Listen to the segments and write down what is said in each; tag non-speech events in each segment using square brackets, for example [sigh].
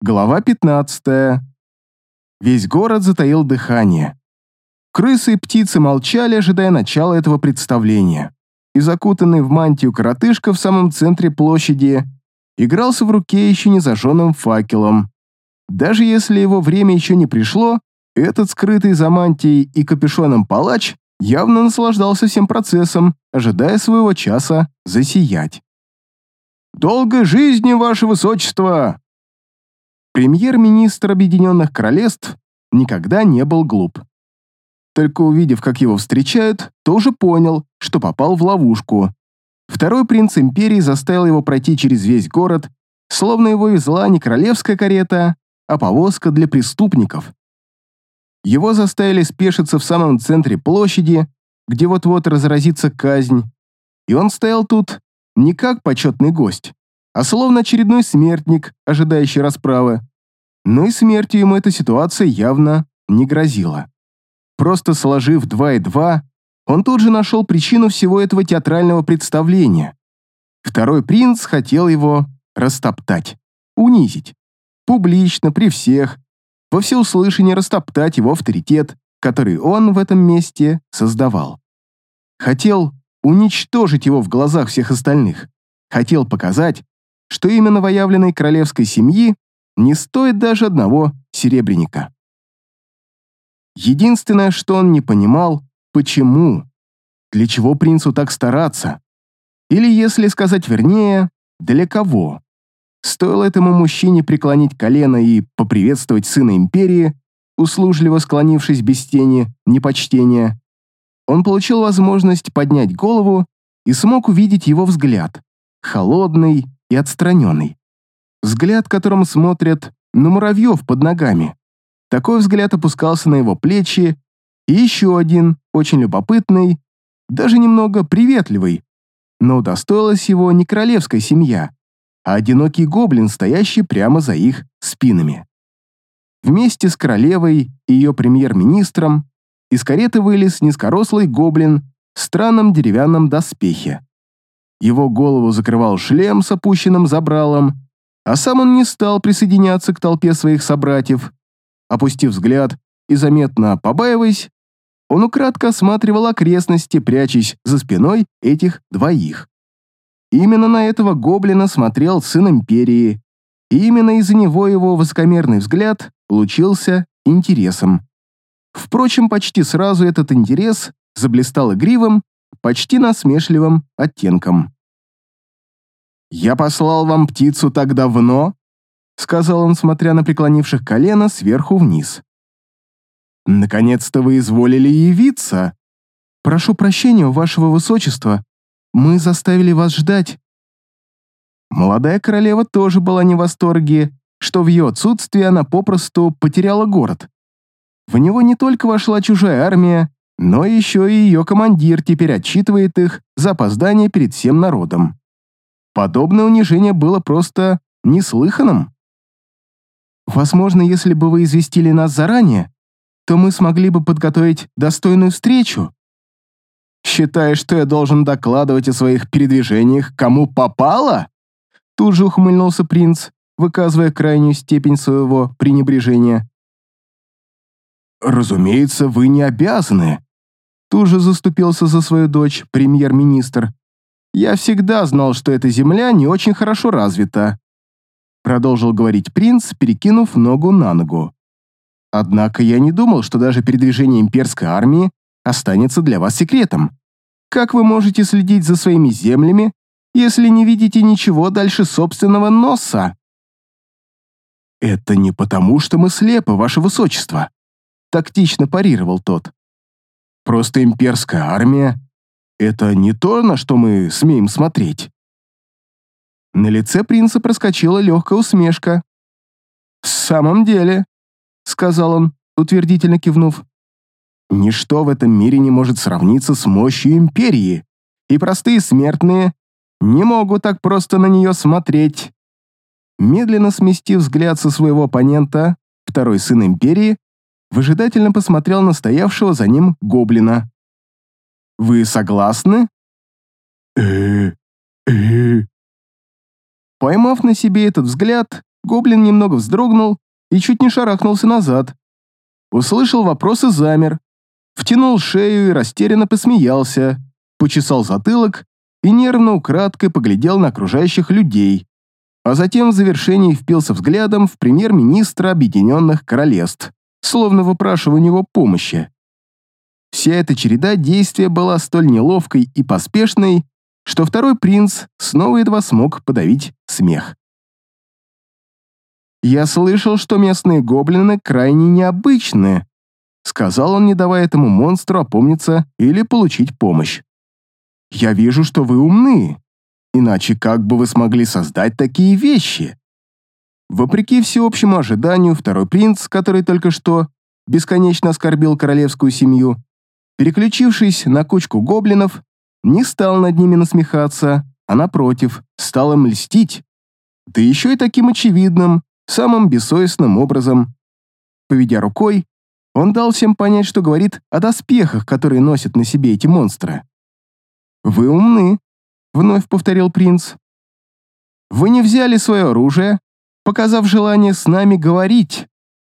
Глава 15. Весь город затаил дыхание. Крысы и птицы молчали, ожидая начала этого представления. И закутанный в мантию коротышка в самом центре площади игрался в руке еще не зажженным факелом. Даже если его время еще не пришло, этот скрытый за мантией и капюшоном палач явно наслаждался всем процессом, ожидая своего часа засиять. «Долгой жизни, ваше высочество!» Премьер-министр Объединенных Королевств никогда не был глуп. Только увидев, как его встречают, тоже понял, что попал в ловушку. Второй принц империи заставил его пройти через весь город, словно его везла не королевская карета, а повозка для преступников. Его заставили спешиться в самом центре площади, где вот-вот разразится казнь, и он стоял тут не как почетный гость, а словно очередной смертник, ожидающий расправы. Но и смертью ему эта ситуация явно не грозила. Просто сложив два и два, он тут же нашел причину всего этого театрального представления. Второй принц хотел его растоптать, унизить. Публично, при всех, во всеуслышание растоптать его авторитет, который он в этом месте создавал. Хотел уничтожить его в глазах всех остальных. Хотел показать, что именно новоявленной королевской семьи не стоит даже одного серебряника. Единственное, что он не понимал, почему, для чего принцу так стараться, или, если сказать вернее, для кого. Стоило этому мужчине преклонить колено и поприветствовать сына империи, услужливо склонившись без тени непочтения, он получил возможность поднять голову и смог увидеть его взгляд, холодный и отстраненный. Взгляд, которым смотрят на муравьев под ногами. Такой взгляд опускался на его плечи, и еще один, очень любопытный, даже немного приветливый, но удостоилась его не королевская семья, а одинокий гоблин, стоящий прямо за их спинами. Вместе с королевой и ее премьер-министром из кареты вылез низкорослый гоблин в странном деревянном доспехе. Его голову закрывал шлем с опущенным забралом, а сам он не стал присоединяться к толпе своих собратьев. Опустив взгляд и заметно побаиваясь, он украдко осматривал окрестности, прячась за спиной этих двоих. Именно на этого гоблина смотрел сын Империи, и именно из-за него его высокомерный взгляд получился интересом. Впрочем, почти сразу этот интерес заблистал игривым, почти насмешливым оттенком. «Я послал вам птицу так давно», — сказал он, смотря на преклонивших колено сверху вниз. «Наконец-то вы изволили явиться. Прошу прощения вашего высочества. Мы заставили вас ждать». Молодая королева тоже была не в восторге, что в ее отсутствии она попросту потеряла город. В него не только вошла чужая армия, но еще и ее командир теперь отчитывает их за опоздание перед всем народом. Подобное унижение было просто неслыханным. Возможно, если бы вы известили нас заранее, то мы смогли бы подготовить достойную встречу. Считаешь, что я должен докладывать о своих передвижениях кому попало? Тут же ухмыльнулся принц, выказывая крайнюю степень своего пренебрежения. «Разумеется, вы не обязаны», Тут же заступился за свою дочь премьер-министр. «Я всегда знал, что эта земля не очень хорошо развита», продолжил говорить принц, перекинув ногу на ногу. «Однако я не думал, что даже передвижение имперской армии останется для вас секретом. Как вы можете следить за своими землями, если не видите ничего дальше собственного носа?» «Это не потому, что мы слепы, ваше высочество», тактично парировал тот. Просто имперская армия — это не то, на что мы смеем смотреть. На лице принца проскочила легкая усмешка. «В самом деле», — сказал он, утвердительно кивнув, «ничто в этом мире не может сравниться с мощью империи, и простые смертные не могут так просто на нее смотреть». Медленно сместив взгляд со своего оппонента, второй сын империи выжидательно посмотрел на стоявшего за ним гоблина. «Вы согласны?» э э Поймав на себе этот взгляд, Гоблин немного вздрогнул и чуть не шарахнулся назад. Услышал вопрос и замер. Втянул шею и растерянно посмеялся, почесал затылок и нервно украдкой поглядел на окружающих людей, а затем в завершении впился взглядом в премьер-министра Объединенных Королевств, словно выпрашивая у него помощи. Вся эта череда действия была столь неловкой и поспешной, что второй принц снова едва смог подавить смех. «Я слышал, что местные гоблины крайне необычные», сказал он, не давая этому монстру опомниться или получить помощь. «Я вижу, что вы умны, иначе как бы вы смогли создать такие вещи?» Вопреки всеобщему ожиданию, второй принц, который только что бесконечно оскорбил королевскую семью, переключившись на кучку гоблинов, не стал над ними насмехаться, а напротив, стал им льстить. Да еще и таким очевидным, самым бессовестным образом. Поведя рукой, он дал всем понять, что говорит о доспехах, которые носят на себе эти монстры. «Вы умны», — вновь повторил принц. «Вы не взяли свое оружие, показав желание с нами говорить,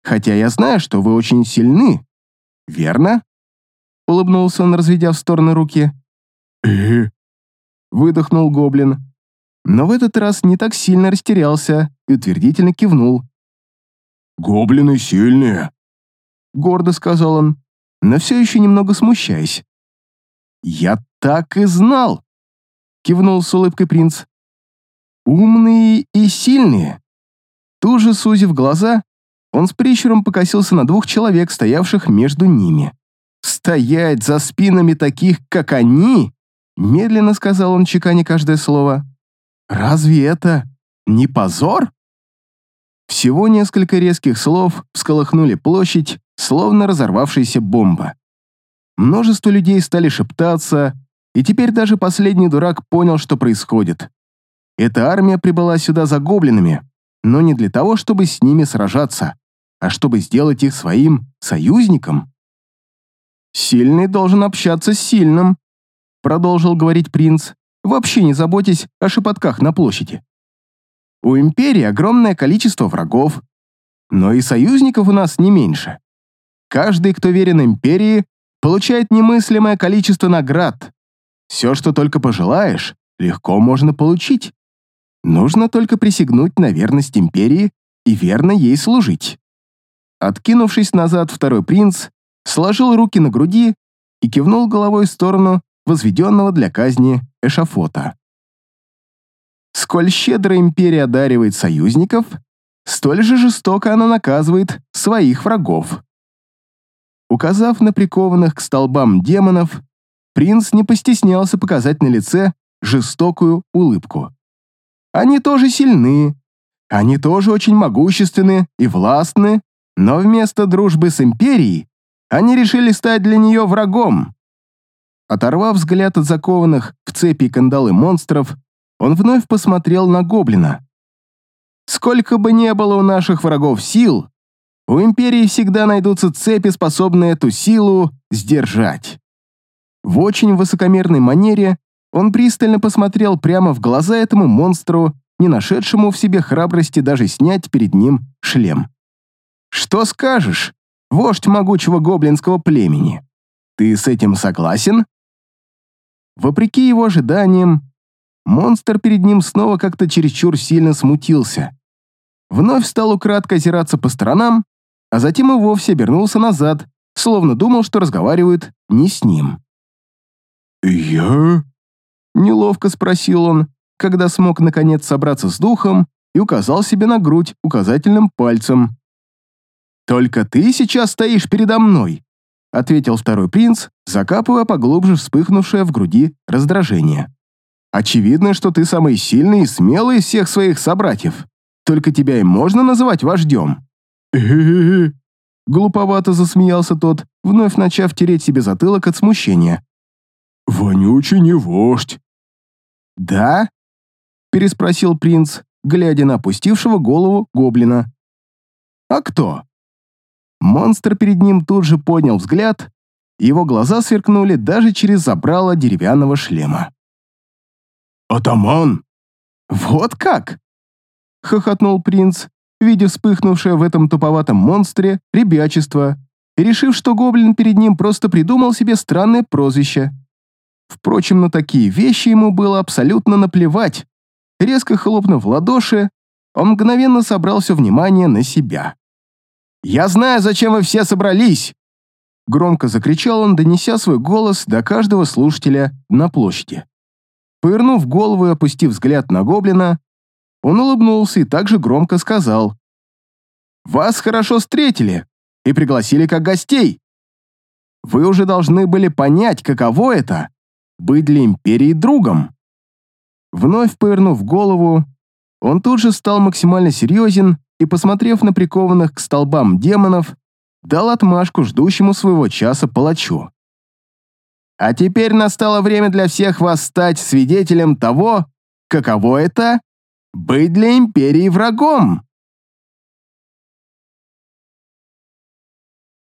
хотя я знаю, что вы очень сильны, верно?» Улыбнулся он, разведя в стороны руки. «Э?» Выдохнул гоблин. Но в этот раз не так сильно растерялся и утвердительно кивнул. «Гоблины сильные», — гордо сказал он, но все еще немного смущаясь. «Я так и знал!» — кивнул с улыбкой принц. «Умные и сильные!» Туже сузив глаза, он с прищуром покосился на двух человек, стоявших между ними. «Стоять за спинами таких, как они!» Медленно сказал он, чеканя каждое слово. «Разве это не позор?» Всего несколько резких слов всколыхнули площадь, словно разорвавшаяся бомба. Множество людей стали шептаться, и теперь даже последний дурак понял, что происходит. Эта армия прибыла сюда за гоблинами, но не для того, чтобы с ними сражаться, а чтобы сделать их своим союзником. «Сильный должен общаться с сильным», продолжил говорить принц, вообще не заботясь о шепотках на площади. У империи огромное количество врагов, но и союзников у нас не меньше. Каждый, кто верен империи, получает немыслимое количество наград. Все, что только пожелаешь, легко можно получить. Нужно только присягнуть на верность империи и верно ей служить. Откинувшись назад, второй принц сложил руки на груди и кивнул головой в сторону возведенного для казни эшафота. Сколь щедро империя одаривает союзников, столь же жестоко она наказывает своих врагов. Указав на прикованных к столбам демонов, принц не постеснялся показать на лице жестокую улыбку. Они тоже сильны, они тоже очень могущественны и властны, но вместо дружбы с империей они решили стать для нее врагом. Оторвав взгляд от закованных в цепи и кандалы монстров, он вновь посмотрел на гоблина. Сколько бы ни было у наших врагов сил, у Империи всегда найдутся цепи, способные эту силу сдержать. В очень высокомерной манере он пристально посмотрел прямо в глаза этому монстру, не нашедшему в себе храбрости даже снять перед ним шлем. «Что скажешь, вождь могучего гоблинского племени? Ты с этим согласен?» Вопреки его ожиданиям, монстр перед ним снова как-то чересчур сильно смутился. Вновь стал украдко озираться по сторонам, а затем и вовсе обернулся назад, словно думал, что разговаривают не с ним. «Я?» — неловко спросил он, когда смог наконец собраться с духом и указал себе на грудь указательным пальцем. «Только ты сейчас стоишь передо мной, ответил второй принц, закапывая поглубже вспыхнувшее в груди раздражение. «Очевидно, что ты самый сильный и смелый из всех своих собратьев. Только тебя и можно называть вождем». [laughs] Глуповато засмеялся тот, вновь начав тереть себе затылок от смущения. «Вонючий не вождь». «Да?» — переспросил принц, глядя на опустившего голову гоблина. «А кто?» Монстр перед ним тут же поднял взгляд, его глаза сверкнули даже через забрало деревянного шлема. «Атаман!» «Вот как!» — хохотнул принц, видя вспыхнувшее в этом туповатом монстре ребячество, решив, что гоблин перед ним просто придумал себе странное прозвище. Впрочем, на такие вещи ему было абсолютно наплевать. Резко хлопнув в ладоши, он мгновенно собрал все внимание на себя. «Я знаю, зачем вы все собрались!» Громко закричал он, донеся свой голос до каждого слушателя на площади. Повернув голову и опустив взгляд на гоблина, он улыбнулся и также громко сказал. «Вас хорошо встретили и пригласили как гостей. Вы уже должны были понять, каково это — быть для Империи другом». Вновь повернув голову, он тут же стал максимально серьезен и, посмотрев на прикованных к столбам демонов, дал отмашку ждущему своего часа палачу. «А теперь настало время для всех вас стать свидетелем того, каково это — быть для Империи врагом!»